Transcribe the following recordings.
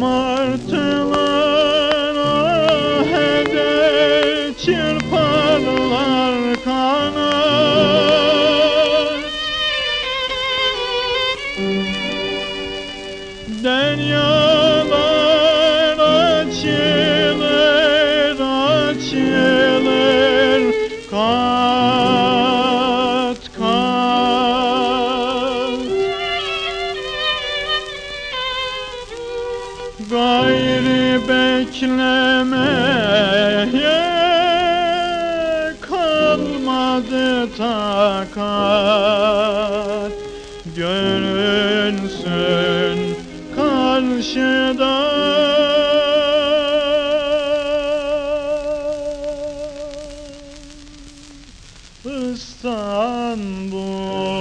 Martılar ah eder çırparlar kanat Deryalar Gayrı beklemeye kalmadı takat. Görünsün karşıda. İstanbul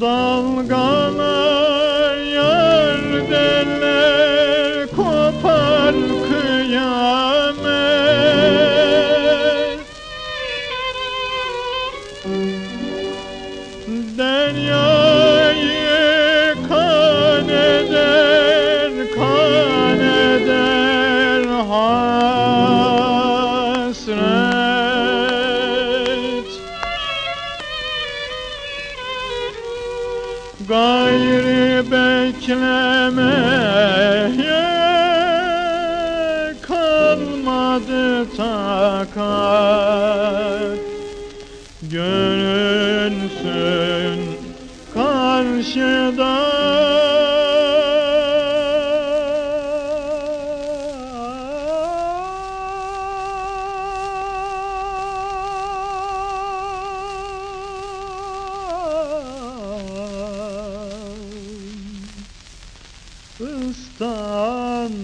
Dalgalar yar kopar kıyamet. Deryayı Gayrı beklemeye kalmadı takat. Görünsün karşıda İstanbul